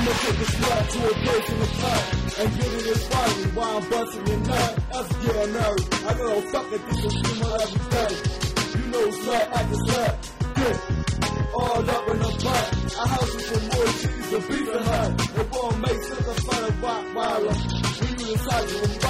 I'ma take this love to a place in the cut and get it in funny while I'm busting your nut. That's your nerve. I got I'm fucking this consumer every day. You know it's not I just slut. Get All up in the butt. I house you for more cheese and pizza hut. If won't make sense to find a rock while We need a cycle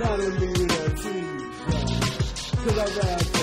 Cause I got